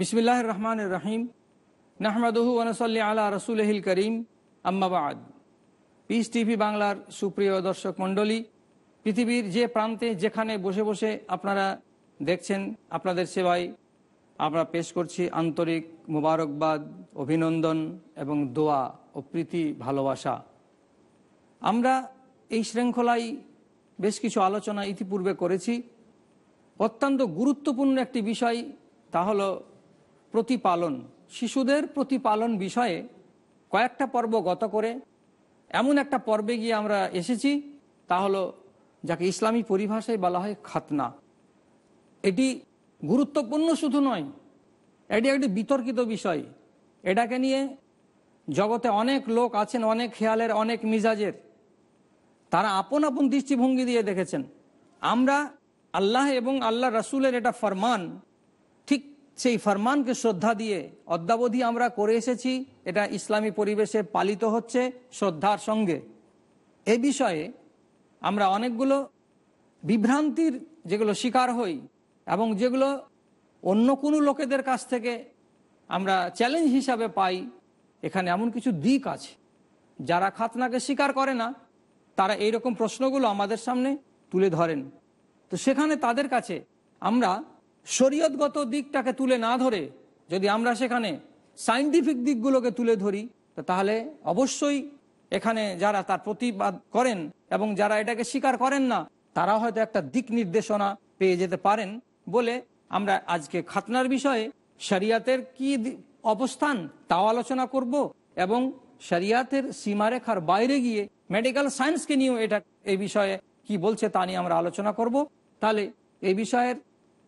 বিসমিল্লাহ রহমান রহিম নাহমাদহু ওনসল্লি আলা রসুলহিল করিম। আম্মাবাদ পিস টিভি বাংলার সুপ্রিয় দর্শক মণ্ডলী, পৃথিবীর যে প্রান্তে যেখানে বসে বসে আপনারা দেখছেন আপনাদের সেবায়, আমরা পেশ করছি আন্তরিক মুবারকবাদ, অভিনন্দন এবং দোয়া ও প্রীতি, ভালোবাসা। আমরা এই শৃঙ্খলায় বেশ কিছু আলোচনা ইতিপূর্বে করেছি। অত্যন্ত গুরুত্বপূর্ণ একটি বিষয় তা হলো প্রতিপালন, শিশুদের প্রতিপালন বিষয়ে কয়েকটা পর্ব গত করে। এমন একটা পর্বে গিয়ে আমরা এসেছি, তা হলো যাকে ইসলামী পরিভাষায় বলা হয় খাতনা। এটি গুরুত্বপূর্ণ শুধু নয়, এটি একটি বিতর্কিত বিষয়। এটাকে নিয়ে জগতে অনেক লোক আছেন, অনেক খেয়ালের, অনেক মিজাজের। তারা আপন আপন দৃষ্টিভঙ্গি দিয়ে দেখেছেন। আমরা আল্লাহ এবং আল্লাহ রাসুলের এটা ফরমান সেই ফরমানকে শ্রদ্ধা দিয়ে অদ্যাবধি আমরা করে এসেছি, এটা ইসলামী পরিবেশে পালিত হচ্ছে শ্রদ্ধার সঙ্গে। এ বিষয়ে আমরা অনেকগুলো বিভ্রান্তির যেগুলো শিকার হই এবং যেগুলো অন্য কোনো লোকেদের কাছ থেকে আমরা চ্যালেঞ্জ হিসাবে পাই, এখানে এমন কিছু দিক আছে। যারা খাতনাকে স্বীকার করে না, তারা এই রকম প্রশ্নগুলো আমাদের সামনে তুলে ধরেন। তো সেখানে তাদের কাছে আমরা শরীয়তগত দিকটাকে তুলে না ধরে যদি আমরা সেখানে সাইন্টিফিক দিকগুলোকে তুলে ধরি তাহলে অবশ্যই এখানে যারা তার প্রতিবাদ করেন এবং যারা এটাকে স্বীকার করেন না তারা হয়তো একটা দিক নির্দেশনা পেয়ে যেতে পারেন বলে আমরা আজকে খাতনার বিষয়ে শরিয়াতের কি অবস্থান তাও আলোচনা করব এবং শরিয়াতের সীমারেখার বাইরে গিয়ে মেডিকেল সায়েন্সকে নিয়েও এটা এই বিষয়ে কি বলছে তা নিয়ে আমরা আলোচনা করব। তাহলে এই বিষয়ের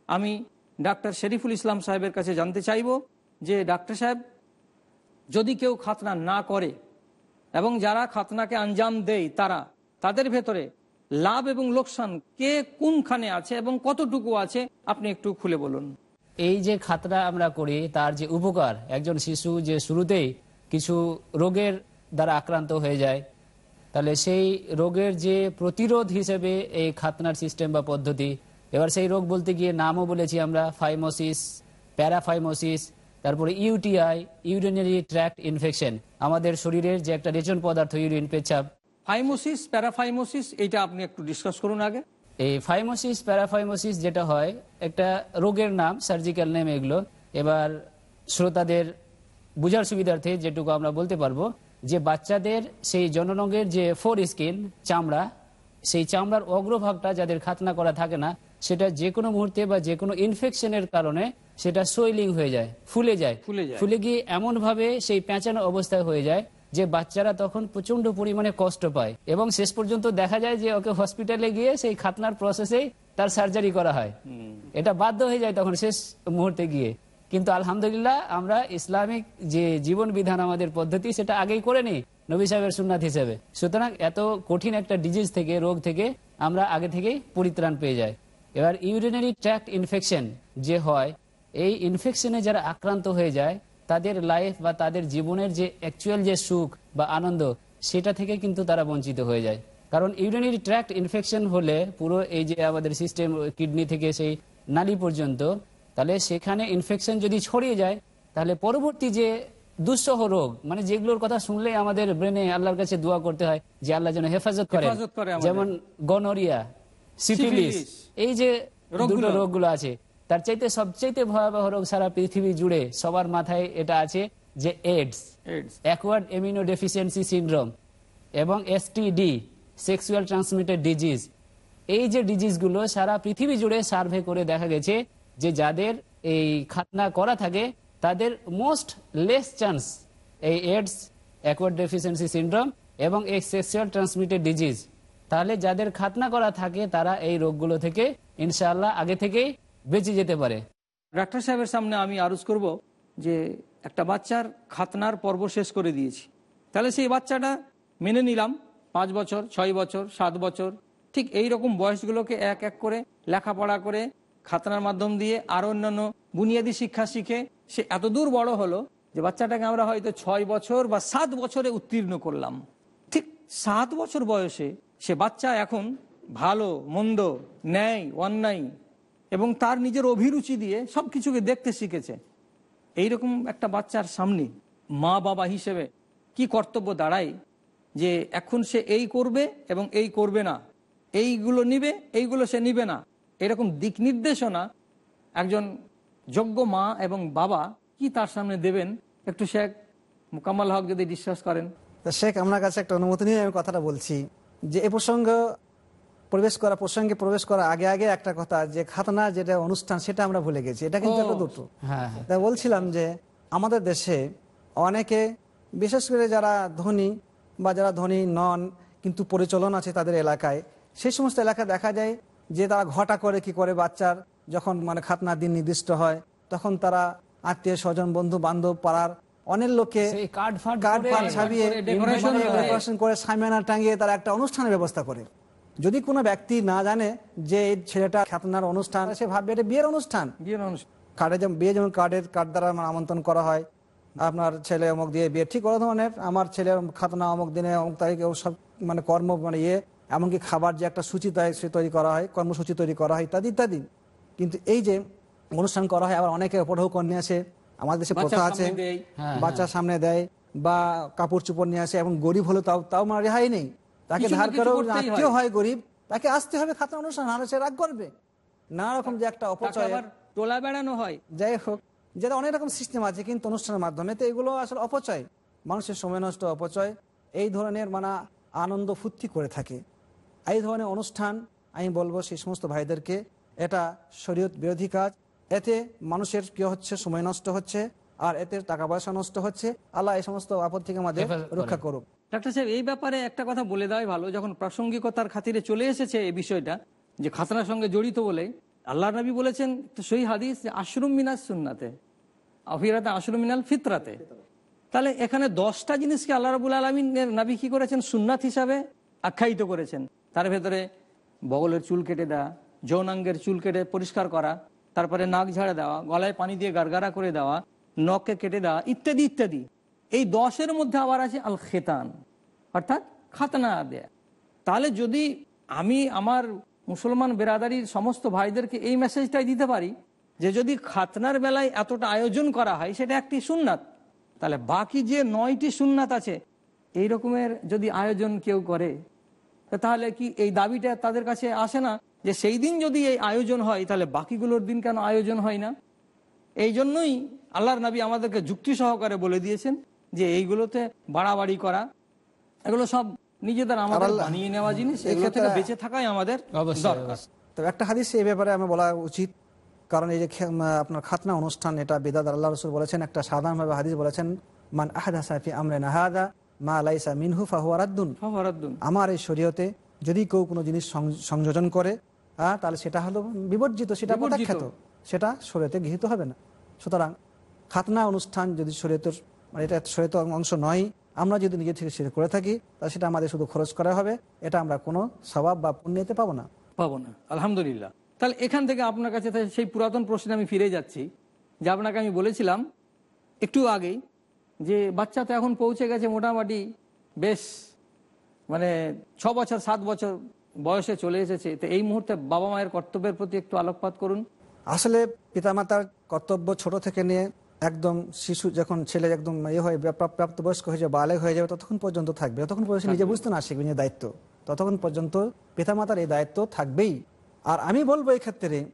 আমি ডাক্তার শরীফুল ইসলাম সাহেবের কাছে জানতে চাইব যে, ডাক্তার সাহেব, যদি কেউ খাতনা না করে এবং যারা খাতনাকে আঞ্জাম দেয় তারা, তাদের ভেতরে লাভ এবং লোকসান কে কোনখানে আছে এবং কতটুকু আছে, আপনি একটু খুলে বলুন। এই যে খাতনা আমরা করি, তার যে উপকার, একজন শিশু যে শুরুতেই কিছু রোগের দ্বারা আক্রান্ত হয়ে যায়, তাহলে সেই রোগের যে প্রতিরোধ হিসেবে এই খাতনার সিস্টেম বা পদ্ধতি এবার সেই রোগ বলতে গিয়ে নামও বলেছি আমরা ফাইমোসিস প্যারাফাইমোসিস তারপরে ইউটিআই ইউরিনারি ট্র্যাক্ট ইনফেকশন। আমাদের শরীরের যে একটা রেচন পদার্থ ইউরিন পেছাব ফাইমোসিস প্যারাফাইমোসিস এটা আপনি একটু ডিসকাস করুন আগে। এই ফাইমোসিস প্যারাফাইমোসিস যেটা হয় একটা রোগের নাম সার্জিক্যাল নেম এগুলো। এবার শ্রোতাদের বুঝার সুবিধার্থে যেটুকু আমরা বলতে পারব যে বাচ্চাদের সেই জনরঙের যে ফোর স্কিন চামড়া সেই চামড়ার অগ্রভাগটা যাদের খাতনা করা থাকে না সেটা যে কোনো মুহূর্তে বা যে কোনো ইনফেকশনের কারণে সেটা সোয়েলিং হয়ে যায় ফুলে যায়। ফুলে যায়। ফুলে গিয়ে এমন ভাবে সেই পেঁচানো অবস্থায় হয়ে যায় যে বাচ্চারা তখন প্রচণ্ড পরিমাণে কষ্ট পায় এবং শেষ পর্যন্ত দেখা যায় যে ওকে হসপিটালে গিয়ে সেই খাতনার প্রসেসে তার সার্জারি করা হয়। এটা বাধ্য হয়ে যায় তখন শেষ মুহূর্তে গিয়ে। কিন্তু আলহামদুলিল্লাহ আমরা ইসলামিক যে জীবন বিধান আমাদের পদ্ধতি সেটা আগেই করে নিই নবী সাহেবের সুন্নাত হিসেবে। সুতরাং এত কঠিন একটা ডিজিজ থেকে রোগ থেকে আমরা আগে থেকেই পরিত্রাণ পেয়ে যাই। এবার ইউরিনারি ট্র্যাক্ট ইনফেকশন যে হয় এই ইনফেকশনে যারা আক্রান্ত হয়ে যায় তাদের লাইফ বা তাদের জীবনের যে অ্যাকচুয়াল যে সুখ বা আনন্দ সেটা থেকে কিন্তু তারা বঞ্চিত হয়ে যায় কারণ ইউরিনারি ট্র্যাক্ট ইনফেকশন হলে পুরো এই যে আমাদের সিস্টেম কিডনি থেকে সেই নালী পর্যন্ত তাহলে সেখানে ইনফেকশন যদি ছড়িয়ে যায় তাহলে পরবর্তী যে দুঃসহ রোগ মানে যেগুলোর কথা শুনলে আমাদের ব্রেনে আল্লাহর কাছে দোয়া করতে হয় যে আল্লাহ যেন হেফাজত করে। যেমন গনোরিয়া সিফিলিস। এই যে রোগগুলো। দুটো রোগগুলো আছে তার চাইতে সবচাইতে ভয়াবহ রোগ সারা পৃথিবী জুড়ে সবার মাথায় এটা আছে যে AIDS acquired immuno deficiency syndrome এবং এসটিডি সেক্সুয়াল ট্রান্সমিটেড ডিজিজ এই যে ডিজিজগুলো সারা পৃথিবী জুড়ে সার্ভে করে দেখা গেছে যে যাদের এই খাতনা করা থাকে তাদের মোস্ট লেস চান্স এই এইডস অ্যাকওয়ার্ড ডেফিসিয়েন্সি সিনড্রোম এবং এই সেক্সুয়াল ট্রান্সমিটেড ডিজিজ তাহলে যাদের খাতনা করা থাকে, তারা এই রোগগুলো থেকে ইনশাআল্লাহ আগে থেকেই বেঁচে যেতে পারে। ডাক্তার সাহেবের সামনে আমি আরজ করব যে, একটা বাচ্চার খাতনার পর্ব শেষ করে দিয়েছি। তাহলে সেই বাচ্চাটা মেনে নিলাম, পাঁচ বছর, ছয় বছর, সাত বছর, ঠিক এই রকম বয়সগুলোকে এক এক করে লেখাপড়া করে খাতনার মাধ্যম দিয়ে আরও অন্যান্য বুনিয়াদী শিক্ষা শিখে সে এত দূর বড় হলো যে, বাচ্চাটাকে আমরা হয়তো ছয় বছর বা সাত বছরে উত্তীর্ণ করলাম। ঠিক সাত বছর বয়সে সে বাচ্চা এখন ভালো, মন্দ, ন্যায়, অন্যায়, এবং তার নিজের অভিরুচি দিয়ে সব কিছুকে দেখতে শিখেছে। এইরকম একটা বাচ্চার সামনে মা বাবা হিসেবে কি কর্তব্য দাঁড়ায় যে এখন সে এই করবে এবং এই করবে না, এইগুলো নিবে, এইগুলো সে নিবে না। এরকম দিক নির্দেশনা একজন যোগ্য মা এবং বাবা কি তার সামনে দেবেন? একটু শেখ মোকাম্মল হক যদি ডিসকাস করেন। শেখ, আপনার কাছে একটা অনুমতি নিয়ে আমি কথাটা বলছি। যে এ প্রসঙ্গ প্রবেশ করা প্রসঙ্গে প্রবেশ করা আগে আগে একটা কথা যে খাতনা যেটা অনুষ্ঠান সেটা আমরা ভুলে গেছি এটা কিন্তু। একটা দুটো হ্যাঁ হ্যাঁ বলছিলাম যে আমাদের দেশে অনেকে বিশেষ করে যারা ধনী বা যারা ধনী নন কিন্তু পরিচালন আছে তাদের এলাকায় সেই সমস্ত এলাকা দেখা যায় যে তারা ঘটা করে কি করে বাচ্চার যখন মানে খাতনার দিন নির্দিষ্ট হয় তখন তারা আত্মীয় স্বজন বন্ধু বান্ধব পাড়ার অনেক লোকে কার্ড ফার্ড কার্ড করে- ফার্ড ছাপিয়ে করে, মানে করে। সামিয়ানা টাঙিয়ে তারা একটা অনুষ্ঠানের ব্যবস্থা করে। যদি কোনো ব্যক্তি না জানে যে এই ছেলেটা খাতনার অনুষ্ঠান সে ভাববে এটা বিয়ের অনুষ্ঠান। বিয়ের অনুষ্ঠান। কার্ডে যেমন বিয়ে যেমন কার্ডের কার্ড দ্বারা আমন্ত্রণ করা হয় আপনার ছেলে অমুক দিয়ে বিয়ে ঠিক ওই ধরনের আমার ছেলের খাতনা অমুক দিনে অমুক তারিখে ও সব মানে কর্ম মানে ইয়ে এমনকি খাবার যে একটা সূচি তাই সে তৈরি করা হয় কর্মসূচি তৈরি করা হয় ইত্যাদি ইত্যাদি। কিন্তু এই যে অনুষ্ঠান করা হয় আবার অনেকে পড়াও করে নিয়ে আসে আমাদের দেশে প্রথা আছে সামনে দেয়। হ্যাঁ, বাচ্চার সামনে দেয় বা কাপড় চোপড় নিয়ে আসে এবং গরিব হলে তাও তাও মানে রেহাই নেই। তাকে ধার করেও আত্মীয় হয়। হয় গরিব তাকে আসতে হবে খাতনা অনুষ্ঠান আর সে রাগ করবে। নানা রকম যে একটা অপচয়। টোলা বেড়ানো হয়। যাই হোক যেটা অনেক রকম সিস্টেম আছে কিন্তু অনুষ্ঠানের মাধ্যমে তো এগুলো আসলে অপচয়। মানুষের সময় নষ্ট অপচয়। এই ধরনের মানে আনন্দ ফুর্তি করে থাকে। এই ধরনের অনুষ্ঠান আমি বলব সেই সমস্ত ভাইদেরকে এটা শরীয়ত বিরোধী কাজ। এতে মানুষের কি হচ্ছে? সময় নষ্ট হচ্ছে আর এতে টাকা পয়সা নষ্ট হচ্ছে। আল্লাহ এই সমস্ত আপদ থেকে আমাদের রক্ষা করুক। ডাক্তার সাহেব এই ব্যাপারে একটা কথা বলে দেওয়াই ভালো। যখন প্রাসঙ্গিকতার খাতিরে চলে এসেছে এই বিষয়টা যে খাতনার সঙ্গে জড়িত বলে আল্লাহ নবী বলেছেন তো সই হাদিস যে আশরুম মিনাস সুন্নাতে আফিরাতে আশরুম মিনাল ফিতরাতে। তাহলে এখানে দশটা জিনিসকে আল্লাহ রবুল আলমিনের নাবি কি করেছেন? সুন্নাত হিসাবে আখ্যায়িত করেছেন। তার ভেতরে বগলের চুল কেটে দেওয়া যৌনাঙ্গের চুল কেটে পরিষ্কার করা তারপরে নাক ঝাড়ে দেওয়া, গলায় পানি দিয়ে গারগারা করে দেওয়া, নখকে কেটে দেওয়া, ইত্যাদি ইত্যাদি। এই দশের মধ্যে আবার আছে আল খেতান অর্থাৎ খাতনা দেয়া। তাহলে যদি আমি আমার মুসলমান বেরাদারির সমস্ত ভাইদেরকে এই মেসেজটাই দিতে পারি, যে যদি খাতনার বেলায় এতটা আয়োজন করা হয়, সেটা একটি সুন্নাত, তাহলে বাকি যে নয়টি সুন্নাত আছে, এই রকমের যদি আয়োজন কেউ করে, তাহলে কি এই দাবিটা তাদের কাছে আসে না? যে সেই দিন যদি এই আয়োজন হয় তাহলে বাকিগুলোর দিন কেন আয়োজন হয় না? এই জন্যই আল্লাহর নবী আমাদেরকে যুক্তি সহকারে বলে দিয়েছেন যে এইগুলোতে বাড়াবাড়ি করা এগুলো সব নিজেদের আমাদের বানিয়ে নেওয়া জিনিস এগুলো এক্ষেত্রে- থেকে বেঁচে থাকাই আমাদের দরকার। তো একটা হাদিস এই ব্যাপারে আমি বলা উচিত কারণ এই যে আপনার খাতনা অনুষ্ঠান এটা বেদাদ আল্লাহ রসুল বলেছেন একটা সাধারণভাবে হাদিস বলেছেন মান আহাদা সাফি আমরে নাহাদা মা লাইসা মিনহু ফাহুয়ারাদ্দুন আমার এই শরীয়তে যদি কেউ কোনো জিনিস সংযোজন করে হ্যাঁ তাহলে সেটা হলো বিবর্জিত সেটা। প্রত্যাখ্যাত। সেটা শরীয়তে গৃহীত হবে না। সুতরাং খাতনা অনুষ্ঠান যদি শরীয়তের মানে এটা শরীয়ত অংশ নয় আমরা যদি নিজে থেকে সেটা করে থাকি তাহলে সেটা আমাদের শুধু খরচ করা হবে। এটা আমরা কোনো স্বভাব বা পুণ্যতে পাবো না। পাবো না। আলহামদুলিল্লাহ। তাহলে এখান থেকে আপনার কাছে সেই পুরাতন প্রশ্নে আমি ফিরে যাচ্ছি যে আপনাকে আমি বলেছিলাম একটু আগেই যে বাচ্চা তো এখন পৌঁছে গেছে মোটামুটি বেশ মানে ছ বছর সাত বছর বয়সে চলে এসেছে তো এই মুহূর্তে বাবা মায়ের কর্তব্যের প্রতি একটু আলোকপাত করুন। আসলে পিতামাতার কর্তব্য ছোট থেকে নিয়ে একদম শিশু যখন ছেলে একদম ইয়ে হয়ে প্রাপ- প্রাপ্তবয়স্ক হয়ে যাবে বালেগ হয়ে যাবে ততক্ষণ পর্যন্ত থাকবে। ততক্ষণ পর্যন্ত নিজে বুঝতে না শিখবে নিজের দায়িত্ব ততক্ষণ পর্যন্ত পিতামাতার এই দায়িত্ব থাকবেই। আর আমি বলব এই ক্ষেত্রে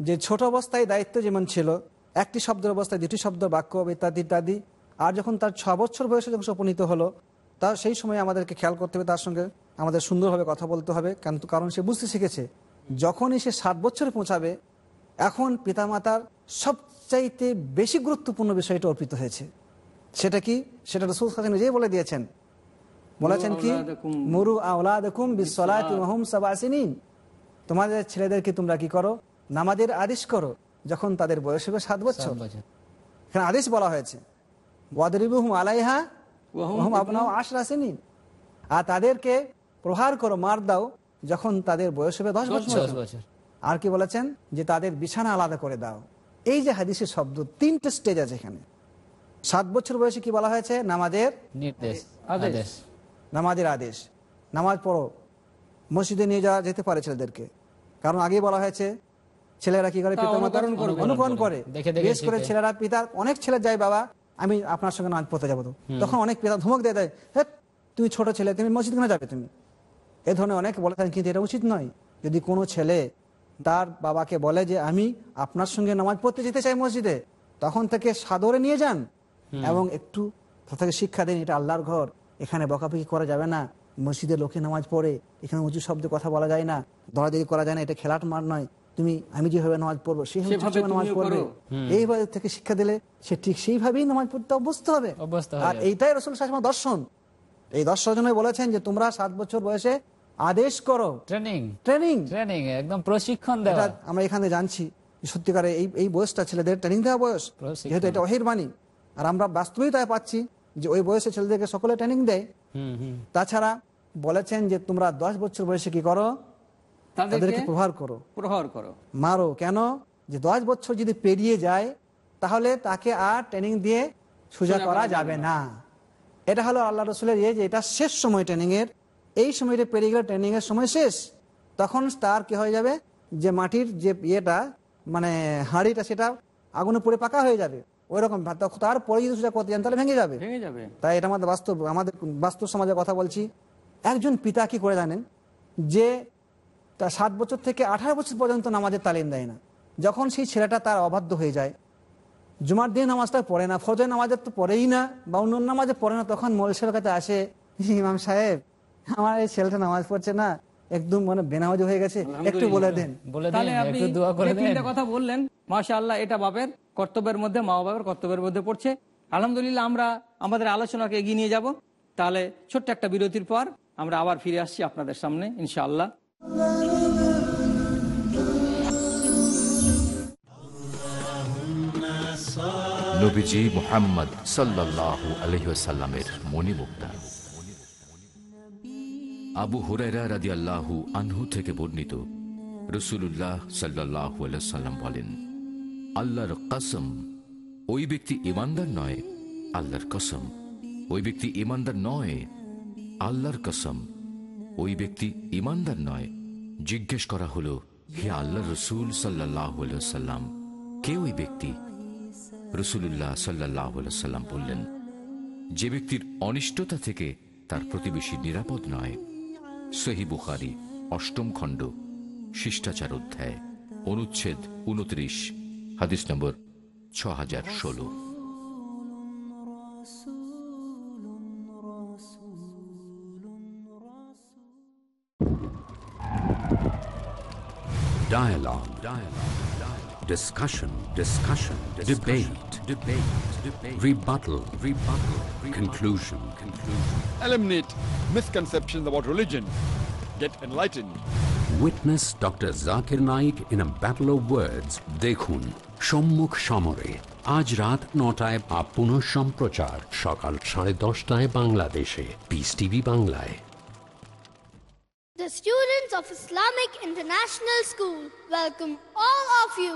যে ছোট অবস্থায় দায়িত্ব যেমন ছিল একটি শব্দের অবস্থায় দুটি শব্দ বাক্য ইত্যাদি ইত্যাদি আর যখন তার ছ বছর বয়সে যখন উপনীত হলো তা সেই সময় আমাদেরকে খেয়াল করতে হবে তার সঙ্গে। আমাদের সুন্দরভাবে কথা বলতে হবে কারণ সে বুঝতে শিখেছে যখনই সে সাত বছরে পৌঁছাবে এখন পিতামাতার সবচাইতে বেশি গুরুত্বপূর্ণ বিষয়টা অর্পিত হয়েছে। সেটা কি? সেটা রসুল হাসান নিজেই বলে দিয়েছেন। বলেছেন কি? মুরু আওলাদাকুম বিসসালাতি ওয়া হুম সাবাসিনিন। তোমাদের ছেলেদেরকে তোমরা কি করো? নামাজের আদেশ করো যখন তাদের বয়স হবে সাত বছর। এখানে আদেশ বলা হয়েছে ওয়াদরিবুহুম আলাইহা ওয়াহুম ওহুম আপনাও আশরাসিনিন আর তাদেরকে প্রহার করো মার দাও যখন তাদের বয়স হবে দশ বছর। বছর। আর কি বলেছেন? যে তাদের বিছানা আলাদা করে দাও। এই যে হাদিসের শব্দ তিনটে স্টেজ আছে এখানে। সাত বছর বয়সে কি বলা হয়েছে? নামাজের নির্দেশ। আদেশ। নামাজের আদেশ। নামাজ পড়ো। মসজিদে নিয়ে যাওয়া যেতে পারে ছেলেদেরকে। কারণ আগে বলা হয়েছে ছেলেরা কি করে? অনুকরণ অনুকরণ করে। বিশেষ করে। ছেলেরা পিতা অনেক ছেলে যায় বাবা আমি আপনার সঙ্গে নামাজ পড়তে যাব তো। তখন অনেক পিতা ধমক দিয়ে দেয় হ্যাঁ তুমি ছোট ছেলে তুমি মসজিদ কেন যাবে তুমি। এ ধরনের অনেক বলে থাকেন কিন্তু এটা উচিত নয়। যদি কোনো ছেলে তার বাবাকে বলে যে আমি আপনার সঙ্গে নামাজ পড়তে যেতে চাই মসজিদে তখন থেকে সাদরে নিয়ে যান এবং একটু তাকে শিক্ষা দেন এটা আল্লাহর ঘর এখানে বকাবকি করা যাবে না। মসজিদে লোকে নামাজ পড়ে এখানে উঁচু শব্দে কথা বলা যায় না। দরাদরি করা যায় না এটা খেলাট মার নয়। তুমি আমি যেভাবে নামাজ পড়ব সেইভাবে সেভাবে নামাজ পড়বে। এইভাবে থেকে শিক্ষা দিলে সে ঠিক সেইভাবেই নামাজ পড়তে অভ্যস্ত হবে। আর এইটাই রসুল শাসমা দর্শন। এই দর্শনে বলেছেন যে তোমরা সাত বছর বয়সে আদেশ করো। ট্রেনিং ট্রেনিং ট্রেনিং একদম প্রশিক্ষণ দেওয়া। আমরা এখানে জানছি যে সত্যিকারে এই এই বয়সটা ছেলেদের ট্রেনিং দেওয়া বয়স। যেহেতু এটা অহির বাণী। আর আমরা বাস্তবেই তাই পাচ্ছি যে ওই বয়সে ছেলেদেরকে সকলে ট্রেনিং দেয়। হুম হুম। তাছাড়া বলেছেন যে তোমরা দশ বছর বয়সে কি করো? তাদেরকে তাদেরকে প্রহার করো। প্রহার করো। মারো। কেন? যে দশ বছর যদি পেরিয়ে যায় তাহলে তাকে আর ট্রেনিং দিয়ে সোজা করা যাবে না। এটা হলো আল্লাহ রসুলের ইয়ে যে এটা শেষ সময় ট্রেনিং এর এই সময়টা পেরিয়ে গেলে ট্রেনিং এর সময় শেষ। তখন তার কি হয়ে যাবে? যে মাটির যে ইয়েটা মানে হাঁড়িটা সেটা আগুনে পুড়ে পাকা হয়ে যাবে। ওই রকম তারপরে যদি সোজা করতে যান তাহলে ভেঙে যাবে। ভেঙে যাবে। তাই এটা আমাদের বাস্তব আমাদের বাস্তব সমাজের কথা বলছি। একজন পিতা কি করে জানেন? যে তার সাত বছর থেকে আঠারো বছর পর্যন্ত নামাজের তালিম দেয় না। যখন সেই ছেলেটা তার অবাধ্য হয়ে যায় জুমার দিন নামাজটা পড়ে না ফজর নামাজের তো পড়েই না বা অন্য নামাজে পড়ে না তখন মলসের কাছে আসে ইমাম সাহেব আমার এই ছেলেটা নামাজ পড়ছে না একদম মানে বেনামাজি হয়ে গেছে। একটু বলে দেন। তাহলে আপনি একটু দোয়া করে যে দেন। তিনটা কথা বললেন আল্লাহ এটা বাপের কর্তব্যের মধ্যে মা বাবার কর্তব্যের মধ্যে পড়ছে। আলহামদুলিল্লাহ আমরা আমাদের আলোচনাকে এগিয়ে নিয়ে যাব। তাহলে ছোট্ট একটা বিরতির পর আমরা আবার ফিরে আসছি আপনাদের সামনে ইনশাআল্লাহ। নবীজি মোহাম্মদ সাল্লাহ আলহিসাল্লামের মণিমুক্তা। আবু হুরাইরা রাদি আল্লাহু আনহু থেকে বর্ণিত রসুল্লাহ সাল্লাহ সাল্লাম বলেন, আল্লাহর কসম, ওই ব্যক্তি ইমানদার নয়, আল্লাহর কসম। ওই ব্যক্তি ইমানদার নয়, আল্লাহর কসম। ওই ব্যক্তি ইমানদার নয়। জিজ্ঞেস করা হলো, হে আল্লাহ রসুল সাল্লাহ সাল্লাম কে ওই ব্যক্তি? রসুল্লাহ সাল্লাহ সাল্লাম বললেন, যে ব্যক্তির অনিষ্টতা থেকে তার প্রতিবেশী নিরাপদ নয় সহি বুখারি, অষ্টম খণ্ড, শিষ্টাচার অধ্যায়, অনুচ্ছেদ উনত্রিশ হাদিস নম্বর ছ হাজার ষোলো Dialogue. Dialogue. Dialogue. Discussion. Discussion. Debate. Debate. Debate. Rebuttal. Rebuttal. Conclusion. Conclusion. Eliminate misconceptions about religion. Get enlightened. Witness Dr. Zakir Naik in a battle of words. দেখুন সম্মুখ সমরে আজ রাত নটায় বা পুনঃ সম্প্রচার সকাল সাড়ে দশটায় বাংলাদেশে পিস টিভি বাংলায় The students of Islamic International School welcome all of you.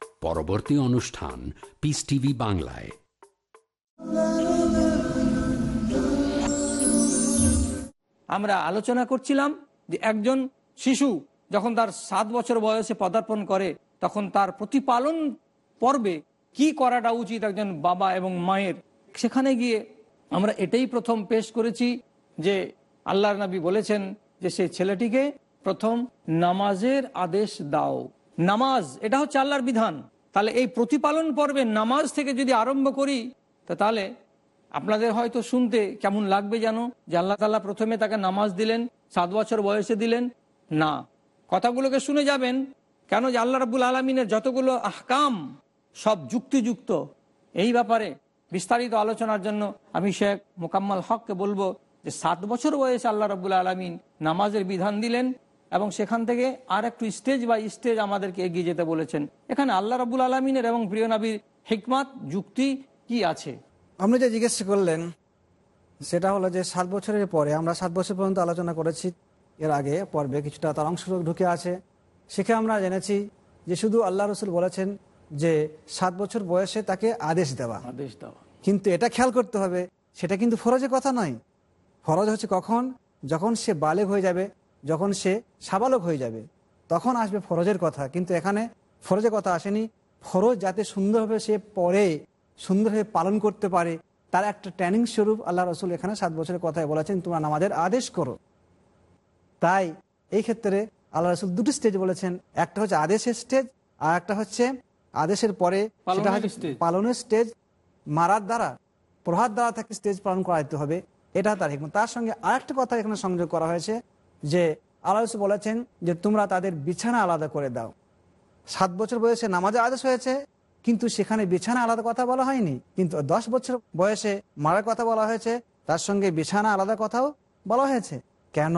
পরবর্তী অনুষ্ঠান পিস টিভি বাংলায়। আমরা আলোচনা করছিলাম যে একজন শিশু যখন তার সাত বছর বয়সে পদার্পণ করে, তখন তার প্রতিপালন পর্বে কি করাটা উচিত একজন বাবা এবং মায়ের? সেখানে গিয়ে আমরা এটাই প্রথম পেশ করেছি যে আল্লাহর নবী বলেছেন যে সেই ছেলেটিকে প্রথম নামাজের আদেশ দাও। নামাজ, এটা হচ্ছে আল্লাহর বিধান। তাহলে এই প্রতিপালন পর্বে নামাজ থেকে যদি আরম্ভ করি তাহলে আপনাদের হয়তো শুনতে কেমন লাগবে যেন যে আল্লাহ তালা প্রথমে তাকে নামাজ দিলেন, সাত বছর বয়সে দিলেন। না। কথাগুলোকে শুনে যাবেন, কেন যে আল্লাহ রাবুল আলমিনের যতগুলো আহকাম সব যুক্তিযুক্ত। এই ব্যাপারে বিস্তারিত আলোচনার জন্য আমি শেখ মোকাম্মল হককে বলব যে সাত বছর বয়সে আল্লাহ রাবুল আলমিন নামাজের বিধান দিলেন এবং সেখান থেকে আর একটু স্টেজ বাই স্টেজ আমাদেরকে এগিয়ে যেতে বলেছেন। এখানে আল্লাহ রাবুল আলমিনের এবং প্রিয় নবীর হিকমাত যুক্তি কি আছে? আপনি যে জিজ্ঞেস করলেন সেটা হলো যে সাত বছরের পরে আমরা সাত বছর পর্যন্ত আলোচনা করেছি এর আগে পর্বে কিছুটা তার অংশ ঢুকে আছে। সেখানে আমরা জেনেছি যে শুধু আল্লাহ রসুল বলেছেন যে সাত বছর বয়সে তাকে আদেশ দেওয়া। আদেশ দেওয়া। কিন্তু এটা খেয়াল করতে হবে সেটা কিন্তু ফরজের কথা নয়। ফরজ হচ্ছে কখন? যখন সে বালেগ হয়ে যাবে যখন সে সাবালক হয়ে যাবে তখন আসবে ফরজের কথা। কিন্তু এখানে ফরজের কথা আসেনি। ফরজ যাতে সুন্দরভাবে সে পড়ে সুন্দরভাবে পালন করতে পারে তার একটা ট্রেনিং স্বরূপ আল্লাহ রসুল এখানে সাত বছরের কথায় বলেছেন তোমরা নামাজের আদেশ করো। তাই এই ক্ষেত্রে আল্লাহ রসুল দুটি স্টেজ বলেছেন। একটা হচ্ছে আদেশের স্টেজ আর একটা হচ্ছে আদেশের পরে সেটা পালনের হচ্ছে পালনের স্টেজ মারার দ্বারা প্রহার দ্বারা তাকে স্টেজ পালন করাইতে হবে। এটা তার হিকমত তার সঙ্গে আরেকটা কথা এখানে সংযোগ করা হয়েছে। যে আল্লাহ বলেছেন যে তোমরা তাদের বিছানা আলাদা করে দাও। সাত বছর বয়সে নামাজে আদেশ হয়েছে, কিন্তু সেখানে বিছানা আলাদা কথা বলা হয়নি। কিন্তু দশ বছর বয়সে মারার কথা বলা হয়েছে, তার সঙ্গে বিছানা আলাদা কথাও বলা হয়েছে। কেন?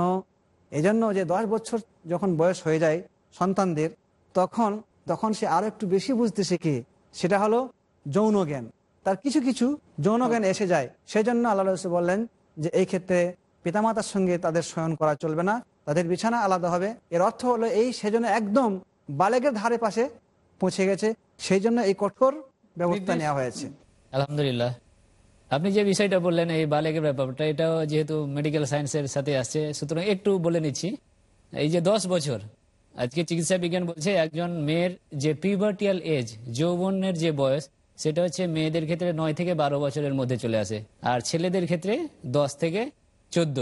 এজন্য যে দশ বছর যখন বয়স হয়ে যায় সন্তানদের, তখন তখন সে আরও একটু বেশি বুঝতে শেখে। সেটা হলো যৌন জ্ঞান। তার কিছু কিছু যৌন জ্ঞান এসে যায়। সেই জন্য আল্লাহ রসুল বললেন যে এই ক্ষেত্রে পিতামাতার সঙ্গে তাদের শয়ন করা চলবে না তাদের বিছানা আলাদা হবে। এর অর্থ হলো এই সেজন্য একদম বালেগের ধারে পাশে পৌঁছে গেছে সেই জন্য এই কঠোর ব্যবস্থা নেওয়া হয়েছে। আলহামদুলিল্লাহ। আপনি যে বিষয়টা বললেন এই বালেকের ব্যাপারটা এটাও যেহেতু মেডিকেল সায়েন্সের সাথে আসছে সুতরাং একটু বলে নিচ্ছি। এই যে দশ বছর আজকে চিকিৎসা বিজ্ঞান বলছে একজন মেয়ের যে পিভার্টিয়াল এজ যৌবনের যে বয়স সেটা হচ্ছে মেয়েদের ক্ষেত্রে নয় থেকে বারো বছরের মধ্যে চলে আসে। আর ছেলেদের ক্ষেত্রে দশ থেকে চোদ্দ।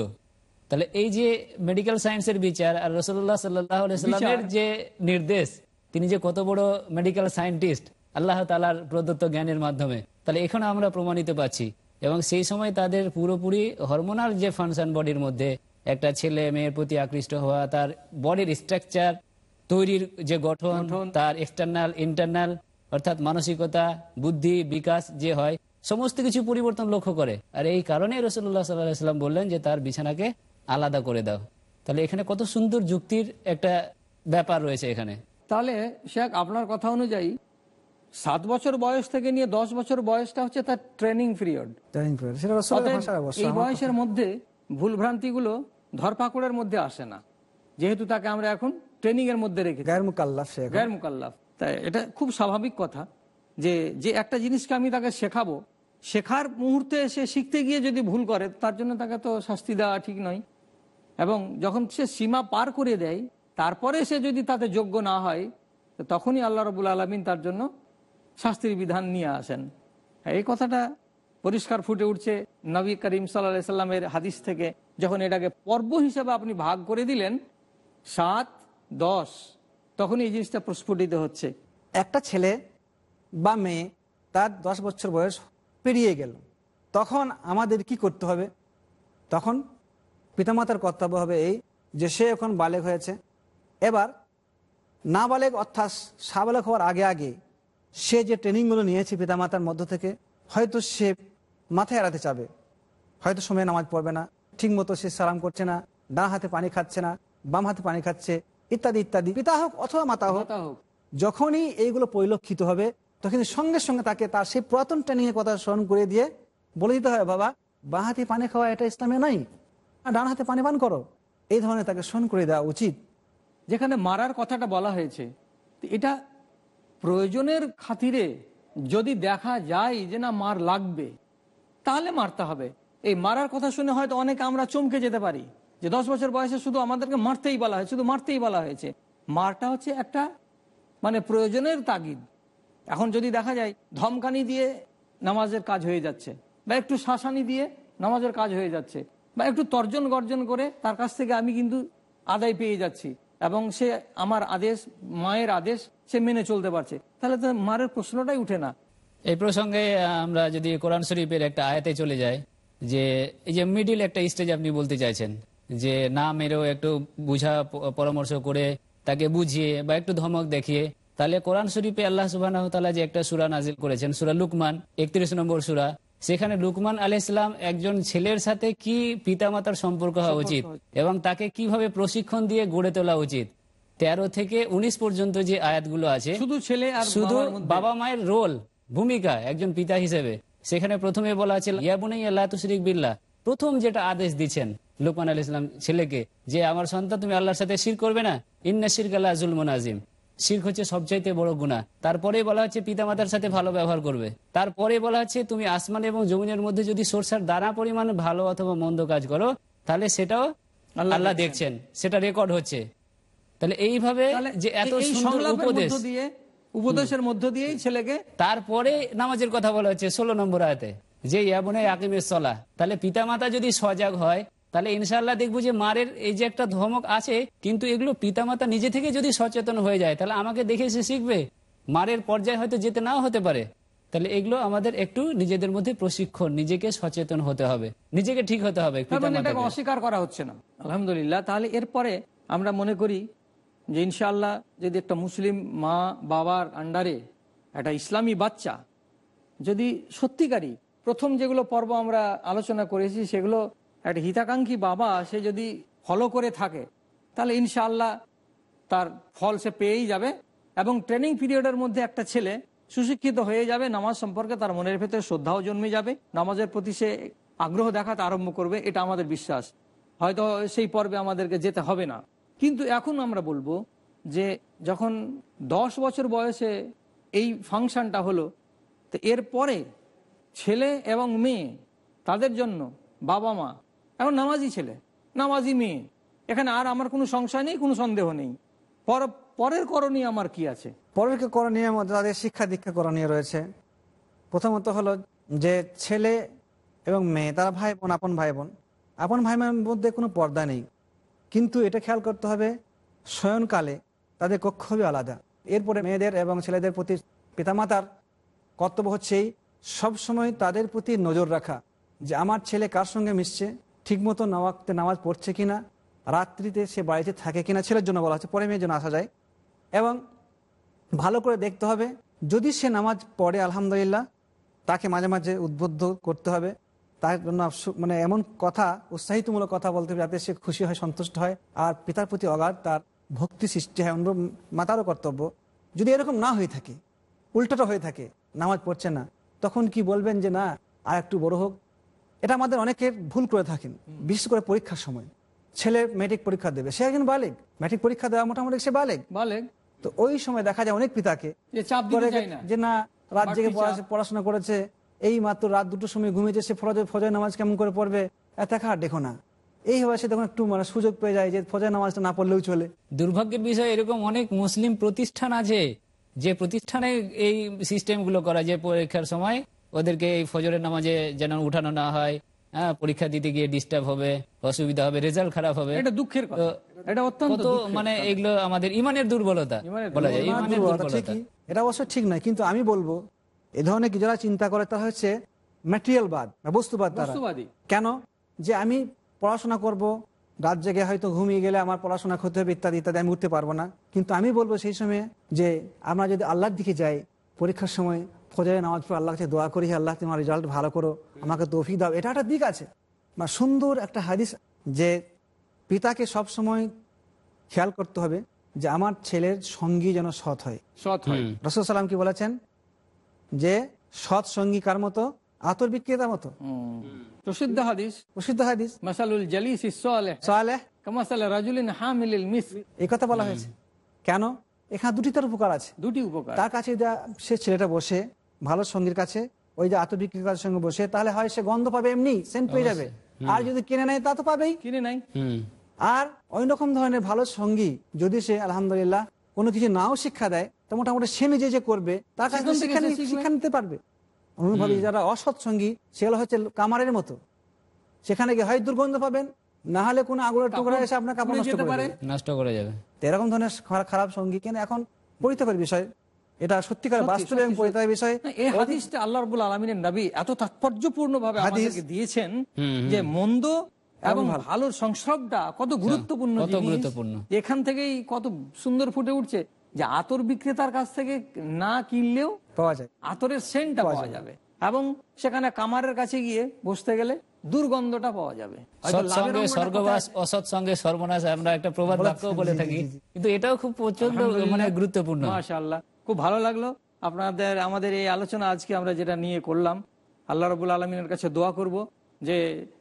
তাহলে এই যে মেডিকেল সায়েন্সের বিচার আর রসুল্লাহ সাল্লামের যে নির্দেশ তিনি যে কত বড় মেডিকেল সায়েন্টিস্ট আল্লাহ তালার প্রদত্ত জ্ঞানের মাধ্যমে। তাহলে এখানে আমরা প্রমাণিত পাচ্ছি। এবং সেই সময় তাদের পুরোপুরি হরমোনাল যে ফাংশন বডির মধ্যে একটা ছেলে মেয়ের প্রতি আকৃষ্ট হওয়া তার বডির স্ট্রাকচার তৈরির যে গঠন তার এক্সটার্নাল ইন্টারনাল অর্থাৎ মানসিকতা বুদ্ধি বিকাশ যে হয় সমস্ত কিছু পরিবর্তন লক্ষ্য করে। আর এই কারণে রসুল্লাহ সাল্লাম বললেন যে তার বিছানাকে আলাদা করে দাও। তাহলে এখানে কত সুন্দর যুক্তির একটা ব্যাপার রয়েছে এখানে। তাহলে শেখ আপনার কথা অনুযায়ী সাত বছর বয়স থেকে নিয়ে দশ বছর বয়সটা হচ্ছে তার ট্রেনিং পিরিয়ড এই বয়সের মধ্যে ভুলভ্রান্তিগুলো ধরপাকড়ের মধ্যে আসে না। যেহেতু তাকে আমরা এখন ট্রেনিং এর মধ্যে রেখেছি। গায়ের মুকাল্লাফ গায়ের মুকাল্লাফ। তাই এটা খুব স্বাভাবিক কথা। যে যে একটা জিনিসকে আমি তাকে শেখাবো, শেখার মুহূর্তে সে শিখতে গিয়ে যদি ভুল করে, তার জন্য তাকে তো শাস্তি দেওয়া ঠিক নয়। এবং যখন সে সীমা পার করে দেয়, তারপরে সে যদি তাতে যোগ্য না হয় তখনই আল্লাহ রবুল আলমিন তার জন্য শাস্তির বিধান নিয়ে আসেন। এই কথাটা পরিষ্কার ফুটে উঠছে নবী করিম সাল্লা সাল্লামের হাদিস থেকে। যখন এটাকে পর্ব হিসেবে আপনি ভাগ করে দিলেন, সাত, দশ তখন এই জিনিসটা প্রস্ফুটিত হচ্ছে। একটা ছেলে বা মেয়ে তার দশ বছর বয়স পেরিয়ে গেল। তখন আমাদের কি করতে হবে? তখন পিতামাতার কর্তব্য হবে এই যে সে এখন বালেক হয়েছে। এবার না বালেক অর্থাৎ সাবালেক হওয়ার আগে আগে সে যে ট্রেনিংগুলো নিয়েছে পিতামাতার মধ্য থেকে হয়তো সে মাথায় এড়াতে চাবে। হয়তো সময় নামাজ পড়বে না ঠিক মতো সে সালাম করছে না ডান হাতে পানি খাচ্ছে না বাম হাতে পানি খাচ্ছে ইত্যাদি ইত্যাদি। পিতা হোক অথবা মাতা হোক। যখনই এইগুলো পরিলক্ষিত হবে তখন সঙ্গে সঙ্গে তাকে তার সেই পুরাতন ট্রেনিং এর কথা স্মরণ করে দিয়ে বলে দিতে হয়, বাবা, বাঁ হাতে পানি খাওয়া এটা ইসলামে নাই, আর ডান হাতে পানি পান করো। এই ধরনের তাকে স্মরণ করে দেওয়া উচিত। যেখানে মারার কথাটা বলা হয়েছে এটা প্রয়োজনের খাতিরে যদি দেখা যায় যে না মার লাগবে, তাহলে মারতে হবে। এই মারার কথা শুনে হয়তো অনেকে আমরা চমকে যেতে পারি, যে দশ বছর বয়সে শুধু আমাদেরকে মারতেই বলা হয়, শুধু মারতেই বলা হয়েছে। মারটা হচ্ছে একটা মানে প্রয়োজনের তাগিদ। এখন যদি দেখা যায়, ধমকানি দিয়ে নামাজের কাজ হয়ে যাচ্ছে, বা একটু শাসানি দিয়ে নামাজের কাজ হয়ে যাচ্ছে, বা একটু তর্জন গর্জন করে তার কাছ থেকে আমি কিন্তু আদায় পেয়ে যাচ্ছি, এবং সে আমার আদেশ, মায়ের আদেশ সে মেনে চলতে পারছে, তাহলে তো মারের প্রশ্নটাই উঠে না। এই প্রসঙ্গে আমরা যদি কোরআন শরীফের একটা আয়াতে চলে যাই, যে এই যে মিডিল একটা স্টেজ আপনি বলতে চাইছেন, যে না মেরেও একটু বুঝা পরামর্শ করে তাকে বুঝিয়ে বা একটু ধমক দেখিয়ে তাহলে কোরআন শরীফে আল্লাহ সুবাহ যে একটা সুরা নাজিল করেছেন সুরা লুকমান একত্রিশ নম্বর সুরা সেখানে লুকমান আল ইসলাম একজন ছেলের সাথে কি পিতামাতার সম্পর্ক হওয়া উচিত এবং তাকে কীভাবে প্রশিক্ষণ দিয়ে গড়ে তোলা উচিত? তেরো থেকে উনিশ পর্যন্ত যে আয়াতগুলো আছে শুধু ছেলে আর শুধু বাবা মায়ের রোল ভূমিকা একজন পিতা হিসেবে। সেখানে প্রথমে বলা আছে ইয়াবুনাই আল্লাহ তুশরিক বিল্লাহ। প্রথম যেটা আদেশ দিচ্ছেন লোকমান আল ইসলাম ছেলেকে যে আমার সন্তান তুমি আল্লাহর সাথে শির করবে না। ইন্না শিরক আল্লাহ জুলমন আজিম শির্ক হচ্ছে সবচাইতে বড় গুণা তারপরে বলা হচ্ছে পিতামাতার সাথে ভালো ব্যবহার করবে। তারপরে বলা হচ্ছে তুমি আসমান এবং জমিনের মধ্যে যদি সরষার দানা পরিমাণ ভালো অথবা মন্দ কাজ করো তাহলে সেটাও আল্লাহ দেখছেন। সেটা রেকর্ড হচ্ছে। তাহলে এইভাবে যে এত সুন্দর উপদেশ দিয়ে উপদেশের মধ্য দিয়েই ছেলেকে তারপরে নামাজের কথা বলা হচ্ছে ষোলো নম্বর আয়তে। যে ইয়াবনে আকিমের সলা তাহলে পিতামাতা যদি সজাগ হয় তাহলে ইনশাল্লাহ দেখব যে মারের এই যে একটা ধমক আছে কিন্তু এগুলো পিতামাতা নিজে থেকে যদি সচেতন হয়ে যায় তাহলে আমাকে দেখে সে শিখবে। মারের পর্যায়ে হয়তো যেতে নাও হতে পারে। তাহলে এগুলো আমাদের একটু নিজেদের মধ্যে প্রশিক্ষণ নিজেকে সচেতন হতে হবে। নিজেকে ঠিক হতে হবে মানে। অস্বীকার করা হচ্ছে না। আলহামদুলিল্লাহ তাহলে এরপরে আমরা মনে করি যে ইনশাআল্লাহ যদি একটা মুসলিম মা বাবার আন্ডারে একটা ইসলামী বাচ্চা যদি সত্যিকারই প্রথম যেগুলো পর্ব আমরা আলোচনা করেছি সেগুলো একটা হিতাকাঙ্ক্ষী বাবা, সে যদি ফলো করে থাকে, তাহলে ইনশাআল্লাহ তার ফল সে পেয়েই যাবে এবং ট্রেনিং পিরিয়ডের মধ্যে একটা ছেলে সুশিক্ষিত হয়ে যাবে, নামাজ সম্পর্কে তার মনের ভেতরে শ্রদ্ধাও জন্মে যাবে, নামাজের প্রতি সে আগ্রহ দেখাতে আরম্ভ করবে, এটা আমাদের বিশ্বাস। হয়তো সেই পর্বে আমাদেরকে যেতে হবে না। কিন্তু এখন আমরা বলব যে যখন দশ বছর বয়সে এই ফাংশনটা হলো, তো এরপরে ছেলে এবং মেয়ে তাদের জন্য বাবা মা এখন নামাজি ছেলে, নামাজি মেয়ে। এখানে আর আমার কোনো সংশয় নেই, কোনো সন্দেহ নেই। পর পরের করণীয় আমার কি আছে? পরের করণীয় মধ্যে তাদের শিক্ষা দীক্ষা করণীয় রয়েছে। প্রথমত হলো যে ছেলে এবং মেয়ে, তারা ভাই বোন আপন ভাই বোন আপন ভাই বোনের মধ্যে কোনো পর্দা নেই। কিন্তু এটা খেয়াল করতে হবে, শয়নকালে তাদের কক্ষ হবে আলাদা। এরপরে মেয়েদের এবং ছেলেদের প্রতি পিতামাতার কর্তব্য হচ্ছেই সবসময় তাদের প্রতি নজর রাখা যে আমার ছেলে কার সঙ্গে মিশছে ঠিকমতো নামাজতে নামাজ পড়ছে কিনা, রাত্রিতে সে বাড়িতে থাকে কিনা ছেলের জন্য বলা হচ্ছে, পরে মেয়ের জন্য আসা যায়। এবং ভালো করে দেখতে হবে, যদি সে নামাজ পড়ে, আলহামদুলিল্লাহ, তাকে মাঝে মাঝে উদ্বুদ্ধ করতে হবে। তার জন্য মানে এমন কথা, উৎসাহিতমূলক কথা বলতে হবে, যাতে সে খুশি হয়, সন্তুষ্ট হয়, আর পিতার প্রতি অগাধ তার ভক্তি সৃষ্টি হয়, অনুরূপ মাতারও কর্তব্য। যদি এরকম না হয়ে থাকে, উল্টোটা হয়ে থাকে, নামাজ পড়ছে না, তখন কি বলবেন যে, না, আর একটু বড় হোক এটা আমাদের অনেকে ভুল করে থাকেন বিশেষ করে পরীক্ষার সময়। ছেলে ম্যাট্রিক পরীক্ষা দেবে সে একজন বালেগ ম্যাট্রিক পরীক্ষা দেওয়া মোটামুটি সে বালেগ বলে তো ওই সময় দেখা যায় অনেক পিতাকে যে না। রাত জেগে পড়াশোনা করেছে এই মাত্র রাত দুটোর সময় ঘুমিয়েছে সে ফরজ ফজর নামাজ কেমন করে পড়বে? এত আর দেখো না। এইভাবে সে তখন একটু মানে সুযোগ পেয়ে যায় যে ফজর নামাজটা না পড়লেও চলে। দুর্ভাগ্যের বিষয় এরকম অনেক মুসলিম প্রতিষ্ঠান আছে যে প্রতিষ্ঠানে এই সিস্টেমগুলো করা যে পরীক্ষার সময় ওদেরকে এই ফজরের নামাজে যেন উঠানো না হয়। হ্যাঁ পরীক্ষা দিতে গিয়ে ডিস্টার্ব হবে অসুবিধা হবে রেজাল্ট খারাপ হবে। এটা দুঃখের কথা। এটা অত্যন্ত মানে এগুলো আমাদের ইমানের দুর্বলতা। বলা যায় ইমানের দুর্বলতা দুর্বলতা। এটা অবশ্য ঠিক নয় কিন্তু আমি বলব এ ধরনের কি যারা চিন্তা করে তা হচ্ছে ম্যাটেরিয়াল বাদ বা বস্তুবাদ তারা। কেন? যে আমি পড়াশোনা করব রাত জেগে হয়তো ঘুমিয়ে গেলে আমার পড়াশোনা ক্ষতি হবে ইত্যাদি ইত্যাদি আমি উঠতে পারব না। কিন্তু আমি বলব সেই সময়ে যে আমরা যদি আল্লাহর দিকে যাই পরীক্ষার সময় ফজরে নামাজ পড়ে আল্লাহ কাছে দোয়া করি আল্লাহ তোমার রেজাল্ট ভালো করো আমাকে তৌফিক দাও। এটা একটা দিক আছে। বা সুন্দর একটা হাদিস যে পিতাকে সব সময় খেয়াল করতে হবে যে আমার ছেলের সঙ্গী যেন সৎ হয়। সৎ হয়। রসুল সাল্লাম কি বলেছেন? যে সৎ সঙ্গী কার মতো? আতর বিক্রেতার মতো। প্রসিদ্ধ হাদিস। প্রসিদ্ধ হাদিস। মাসালুল জালিস সালেহ। কামাসাল রাজুলিন হামিলিল মিস এই কথা বলা হয়েছে। কেন? এখানে দুটি তার উপকার আছে। দুটি উপকার। তার কাছে যা সে ছেলেটা বসে ভালো সঙ্গীর কাছে ওই যে আত্মবিক্রিকার সঙ্গে বসে তাহলে হয় সে গন্ধ পাবে এমনি সেন্ট পেয়ে যাবে। আর যদি কিনে নেয় তা তো পাবেই। কিনে নাই আর ওই রকম ধরনের ভালো সঙ্গী যদি সে আলহামদুলিল্লাহ কোনো কিছু নাও শিক্ষা দেয় তো মোটামুটি সে নিজে যে করবে তার কাছে শিক্ষা নিতে পারবে। অনুভবী যারা অসৎ সঙ্গী সেগুলো হচ্ছে কামারের মতো। সেখানে গিয়ে হয় দুর্গন্ধ পাবেন না হলে কোনো আগুনের টুকরা এসে আপনার কাপড় পুড়ে নষ্ট করে পারে। নষ্ট করে যাবে। তো এরকম ধরনের খারাপ- সঙ্গী কেন এখন পরিতাপের বিষয়। এটা সত্যিকার সত্যি, বাস্তব এবং সত্যি, বিষয়। এই হাদিসটা আল্লাহ রবুল আলমিনের নবী এত তাৎপর্যপূর্ণ ভাবে আমাদেরকে দিয়েছেন যে মন্দ এবং ভালোর সংসর্গটা কত গুরুত্বপূর্ণ গুরুত্বপূর্ণ। এখান থেকেই কত সুন্দর ফুটে উঠছে যে আতর বিক্রেতার কাছ থেকে না কিনলেও পাওয়া যায়। আতরের সেন্টটা পাওয়া যাবে। এবং সেখানে কামারের কাছে গিয়ে বসতে গেলে দুর্গন্ধটা পাওয়া যাবে। সৎসঙ্গে স্বর্গবাস অসৎ সঙ্গে সর্বনাশ আমরা একটা প্রবাদ বাক্য বলে থাকি। কিন্তু এটাও খুব প্রচণ্ড মানে গুরুত্বপূর্ণ। মাশাআল্লাহ। খুব ভালো লাগল। আপনাদের, আমাদের এই আলোচনা আজকে আমরা যেটা নিয়ে করলাম, আল্লাহ রবুল আলমিনের কাছে দোয়া করব যে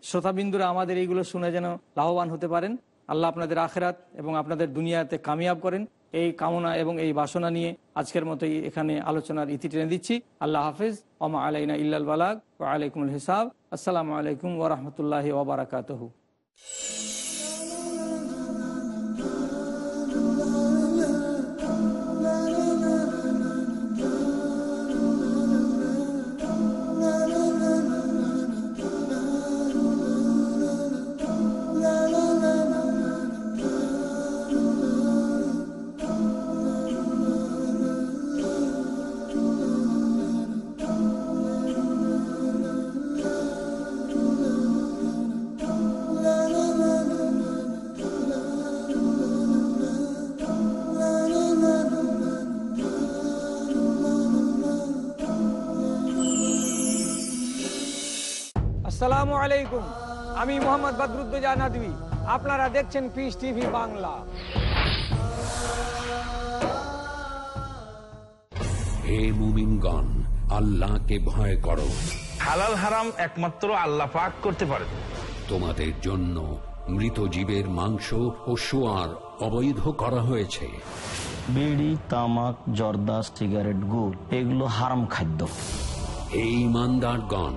শ্রোতাবিন্দুরা আমাদের এইগুলো শুনে যেন লাভবান হতে পারেন। আল্লাহ আপনাদের আখেরাত এবং আপনাদের দুনিয়াতে কামিয়াব করেন। এই কামনা এবং এই বাসনা নিয়ে আজকের মতোই এখানে আলোচনার ইতি টেনে দিচ্ছি। আল্লাহ হাফিজ। ওমা আলাইনা ইল্লাল বালাক ও আলাইকুমুল হিসাব। আসসালামু আলাইকুম ওরহমতুল্লাহ ওবরাকাতহু আসসালামু আলাইকুম। আমি মোহাম্মদ বদরুদ্দোজা নদী আপনারা দেখছেন পিস টিভি বাংলা। হে মুমিনগণ আল্লাহকে ভয় করো। হালাল হারাম একমাত্র আল্লাহ পাক করতে পারেন তোমাদের জন্য মৃত জীবের মাংস ও সোয়ার অবৈধ করা হয়েছে। বিড়ি তামাক জর্দা সিগারেট গুড় এগুলো হারাম খাদ্য। হে ইমানদারগণ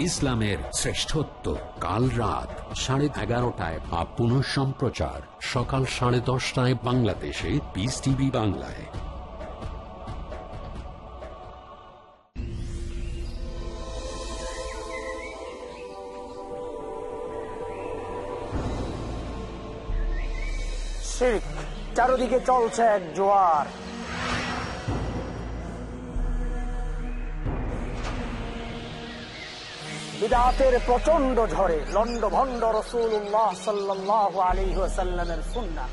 ইসলামের শ্রেষ্ঠত্ব, কাল রাত সাড়ে এগারোটায় বা পুনঃ সম্প্রচার, সকাল সাড়ে দশটায় বাংলাদেশে পিস টিভি বাংলায়। চারদিকে চলছে এক জোয়ার। বিদাতের প্রচণ্ড ঝড়ে লন্ড ভন্ড রসুল্লাহ সাল্লাহ আলী সাল্লামের সুন্না